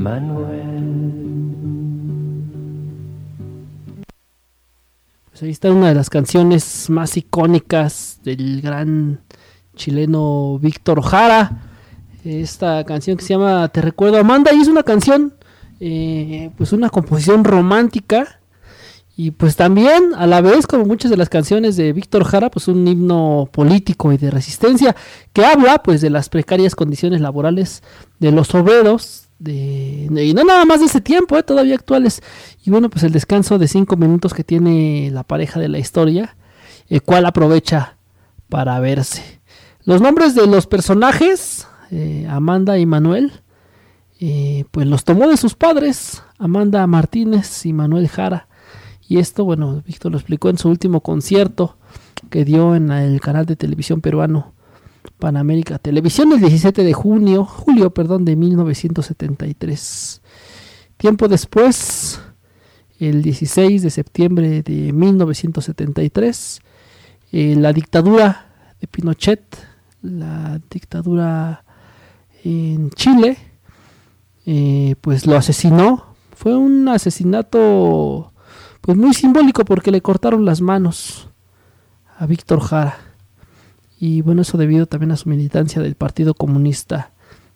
Manuel. Pues ahí está una de las canciones más icónicas del gran chileno Víctor Jara. Esta canción que se llama Te recuerdo Amanda y es una canción, eh, pues una composición romántica y pues también a la vez como muchas de las canciones de Víctor Jara pues un himno político y de resistencia que habla pues de las precarias condiciones laborales de los obreros y no nada más de ese tiempo, eh, todavía actuales. Y bueno, pues el descanso de cinco minutos que tiene la pareja de la historia, el cual aprovecha para verse. Los nombres de los personajes, eh, Amanda y Manuel, eh, pues los tomó de sus padres, Amanda Martínez y Manuel Jara. Y esto, bueno, Víctor lo explicó en su último concierto que dio en el canal de televisión peruano Panamérica Televisión el 17 de junio, julio, perdón, de 1973. Tiempo después, el 16 de septiembre de 1973, eh, la dictadura de Pinochet, la dictadura en Chile, eh, pues lo asesinó. Fue un asesinato pues muy simbólico porque le cortaron las manos a Víctor Jara. Y bueno, eso debido también a su militancia del Partido Comunista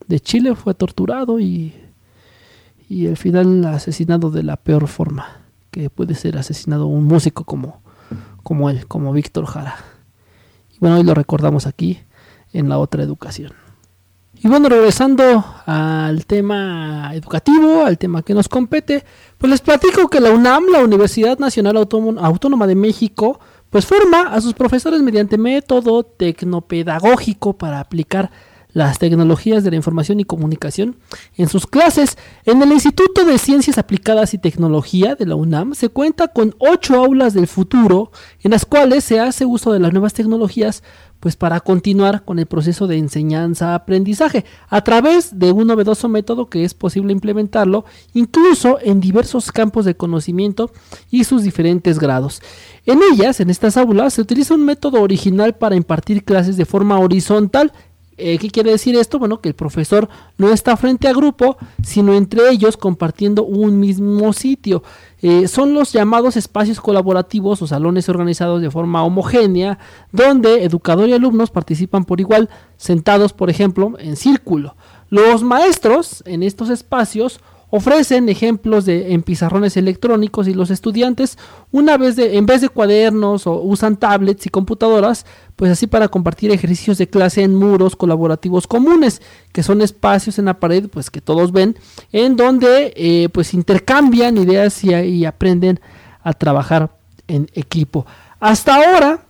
de Chile, fue torturado y, y al final asesinado de la peor forma que puede ser asesinado un músico como, como él, como Víctor Jara. Y bueno, hoy lo recordamos aquí en la otra educación. Y bueno, regresando al tema educativo, al tema que nos compete, pues les platico que la UNAM, la Universidad Nacional Autónoma de México, pues forma a sus profesores mediante método tecnopedagógico para aplicar las tecnologías de la información y comunicación en sus clases. En el Instituto de Ciencias Aplicadas y Tecnología de la UNAM se cuenta con ocho aulas del futuro en las cuales se hace uso de las nuevas tecnologías pues para continuar con el proceso de enseñanza-aprendizaje a través de un novedoso método que es posible implementarlo incluso en diversos campos de conocimiento y sus diferentes grados. En ellas, en estas aulas, se utiliza un método original para impartir clases de forma horizontal Eh, ¿Qué quiere decir esto? Bueno, que el profesor no está frente a grupo, sino entre ellos compartiendo un mismo sitio. Eh, son los llamados espacios colaborativos o salones organizados de forma homogénea, donde educador y alumnos participan por igual, sentados, por ejemplo, en círculo. Los maestros en estos espacios ofrecen ejemplos de en pizarrones electrónicos y los estudiantes una vez de en vez de cuadernos o usan tablets y computadoras pues así para compartir ejercicios de clase en muros colaborativos comunes que son espacios en la pared pues que todos ven en donde eh, pues intercambian ideas y, y aprenden a trabajar en equipo. Hasta ahora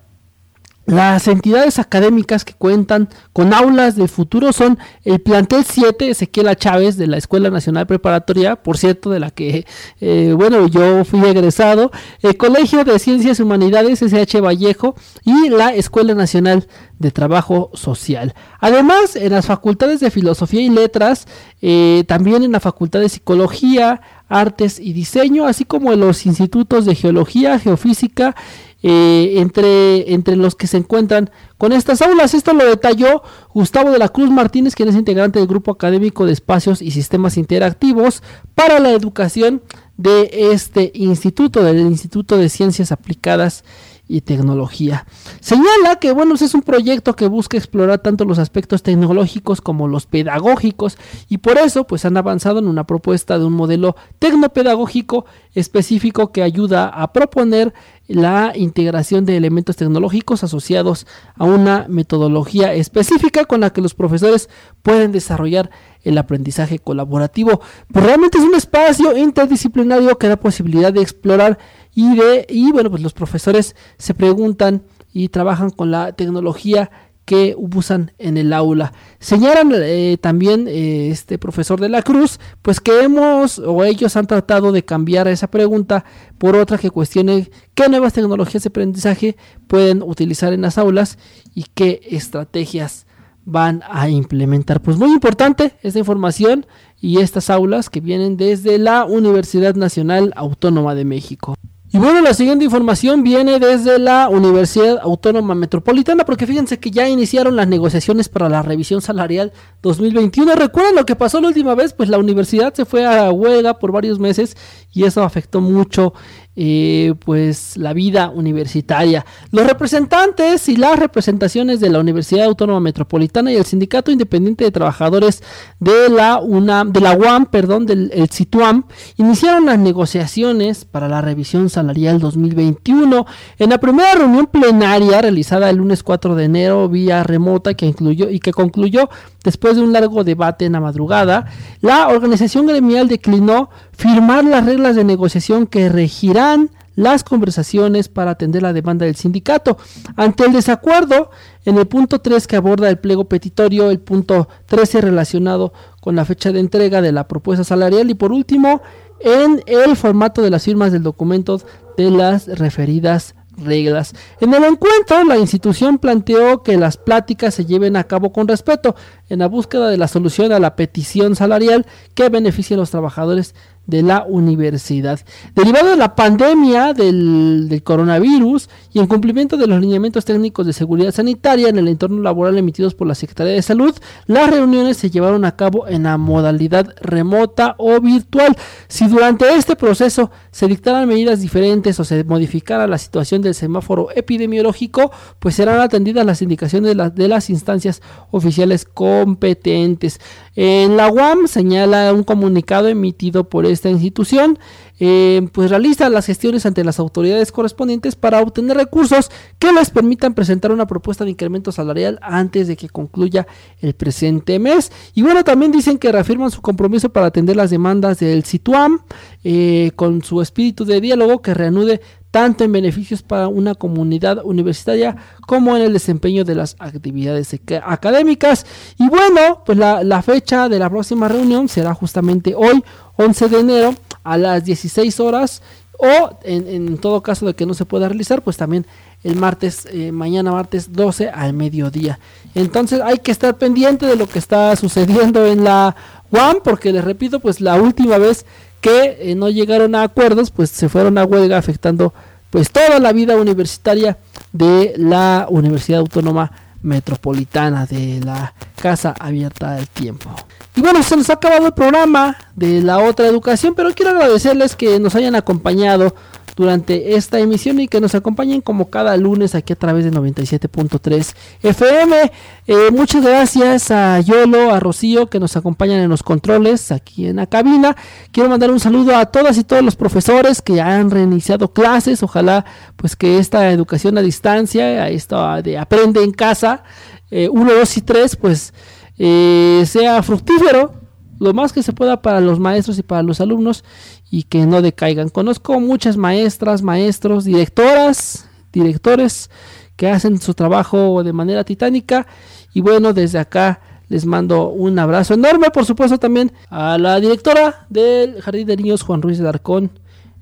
las entidades académicas que cuentan con aulas de futuro son el plantel 7 Ezequiela Chávez de la Escuela Nacional Preparatoria, por cierto, de la que, eh, bueno, yo fui egresado, el Colegio de Ciencias Humanidades SH Vallejo y la Escuela Nacional de Trabajo Social. Además, en las facultades de Filosofía y Letras, eh, también en la Facultad de Psicología, Artes y Diseño, así como en los institutos de Geología, Geofísica eh, entre, entre los que se encuentran con estas aulas. Esto lo detalló Gustavo de la Cruz Martínez, quien es integrante del Grupo Académico de Espacios y Sistemas Interactivos para la Educación de este instituto, del Instituto de Ciencias Aplicadas y tecnología. Señala que bueno, es un proyecto que busca explorar tanto los aspectos tecnológicos como los pedagógicos y por eso pues han avanzado en una propuesta de un modelo tecnopedagógico específico que ayuda a proponer la integración de elementos tecnológicos asociados a una metodología específica con la que los profesores pueden desarrollar el aprendizaje colaborativo. Pues realmente es un espacio interdisciplinario que da posibilidad de explorar y de y bueno, pues los profesores se preguntan y trabajan con la tecnología que usan en el aula. Señalan eh, también eh, este profesor de la Cruz, pues que hemos o ellos han tratado de cambiar esa pregunta por otra que cuestione qué nuevas tecnologías de aprendizaje pueden utilizar en las aulas y qué estrategias van a implementar. Pues muy importante esta información y estas aulas que vienen desde la Universidad Nacional Autónoma de México. Y bueno, la siguiente información viene desde la Universidad Autónoma Metropolitana, porque fíjense que ya iniciaron las negociaciones para la revisión salarial 2021. ¿Recuerdan lo que pasó la última vez? Pues la universidad se fue a huelga por varios meses y eso afectó mucho eh, pues la vida universitaria. Los representantes y las representaciones de la Universidad Autónoma Metropolitana y el Sindicato Independiente de Trabajadores de la UNAM, de la UAM, perdón, del el SITUAM, iniciaron las negociaciones para la revisión salarial 2021. En la primera reunión plenaria realizada el lunes 4 de enero vía remota que incluyó y que concluyó después de un largo debate en la madrugada, la organización gremial declinó firmar las reglas de negociación que regirán las conversaciones para atender la demanda del sindicato. Ante el desacuerdo, en el punto 3 que aborda el pliego petitorio, el punto 13 relacionado con la fecha de entrega de la propuesta salarial y por último, en el formato de las firmas del documento de las referidas reglas. En el encuentro, la institución planteó que las pláticas se lleven a cabo con respeto en la búsqueda de la solución a la petición salarial que beneficie a los trabajadores de la universidad. Derivado de la pandemia del, coronavirus y en cumplimiento de los lineamientos técnicos de seguridad sanitaria en el entorno laboral emitidos por la Secretaría de Salud, las reuniones se llevaron a cabo en la modalidad remota o virtual. Si durante este proceso se dictaran medidas diferentes o se modificara la situación del semáforo epidemiológico, pues serán atendidas las indicaciones de, de las instancias oficiales competentes. En la UAM señala un comunicado emitido por esta institución, eh, pues realiza las gestiones ante las autoridades correspondientes para obtener recursos que les permitan presentar una propuesta de incremento salarial antes de que concluya el presente mes. Y bueno, también dicen que reafirman su compromiso para atender las demandas del SITUAM eh, con su espíritu de diálogo que reanude tanto en beneficios para una comunidad universitaria como en el desempeño de las actividades académicas. Y bueno, pues la, fecha de la próxima reunión será justamente hoy, 11 de enero, a las 16 horas, o en, todo caso de que no se pueda realizar, pues también el martes, eh, mañana martes 12 al mediodía. Entonces hay que estar pendiente de lo que está sucediendo en la UAM, porque les repito, pues la última vez que eh, no llegaron a acuerdos, pues se fueron a huelga afectando pues toda la vida universitaria de la Universidad Autónoma metropolitana de la Casa Abierta del Tiempo. Y bueno, se nos ha acabado el programa de la otra educación, pero quiero agradecerles que nos hayan acompañado durante esta emisión y que nos acompañen como cada lunes aquí a través de 97.3 FM. Eh, muchas gracias a Yolo, a Rocío que nos acompañan en los controles aquí en la cabina. Quiero mandar un saludo a todas y todos los profesores que han reiniciado clases. Ojalá pues que esta educación a distancia, esta de aprende en casa, 1, eh, 2 y 3 pues eh, sea fructífero lo más que se pueda para los maestros y para los alumnos y que no decaigan. Conozco muchas maestras, maestros, directoras, directores que hacen su trabajo de manera titánica y bueno, desde acá les mando un abrazo enorme, por supuesto también a la directora del Jardín de Niños Juan Ruiz de Arcón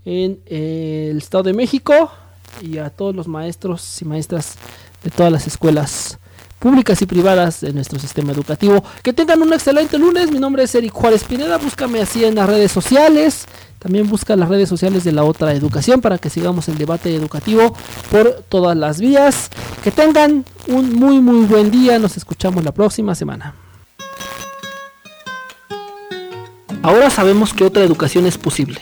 en eh, el Estado de México y a todos los maestros y maestras de todas las escuelas públicas y privadas de nuestro sistema educativo. Que tengan un excelente lunes. Mi nombre es Eric Juárez Pineda. Búscame así en las redes sociales. También busca las redes sociales de la otra educación para que sigamos el debate educativo por todas las vías. Que tengan un muy muy buen día. Nos escuchamos la próxima semana. Ahora sabemos que otra educación es posible.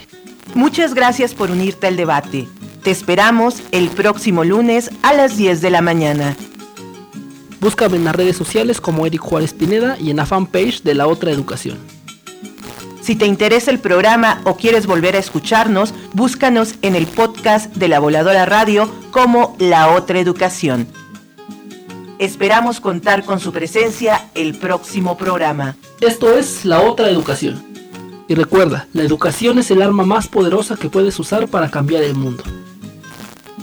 Muchas gracias por unirte al debate. Te esperamos el próximo lunes a las 10 de la mañana. Búscame en las redes sociales como Eric Juárez Pineda y en la fanpage de La Otra Educación. Si te interesa el programa o quieres volver a escucharnos, búscanos en el podcast de la Voladora Radio como La Otra Educación. Esperamos contar con su presencia el próximo programa. Esto es La Otra Educación. Y recuerda, la educación es el arma más poderosa que puedes usar para cambiar el mundo.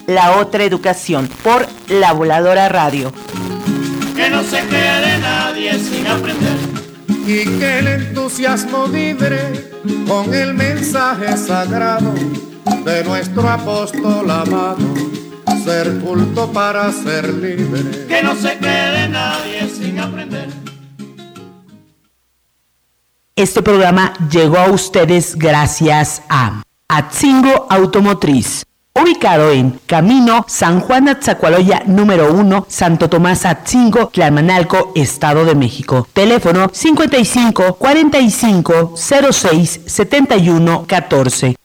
La Otra Educación por La Voladora Radio que no se quede nadie sin aprender. Y que el entusiasmo vibre con el mensaje sagrado de nuestro apóstol amado, ser culto para ser libre. Que no se quede nadie sin aprender. Este programa llegó a ustedes gracias a Atzingo Automotriz ubicado en Camino San Juan Atzacualoya número 1, Santo Tomás Atzingo, Tlamanalco, Estado de México. Teléfono 55 45 06 71 14.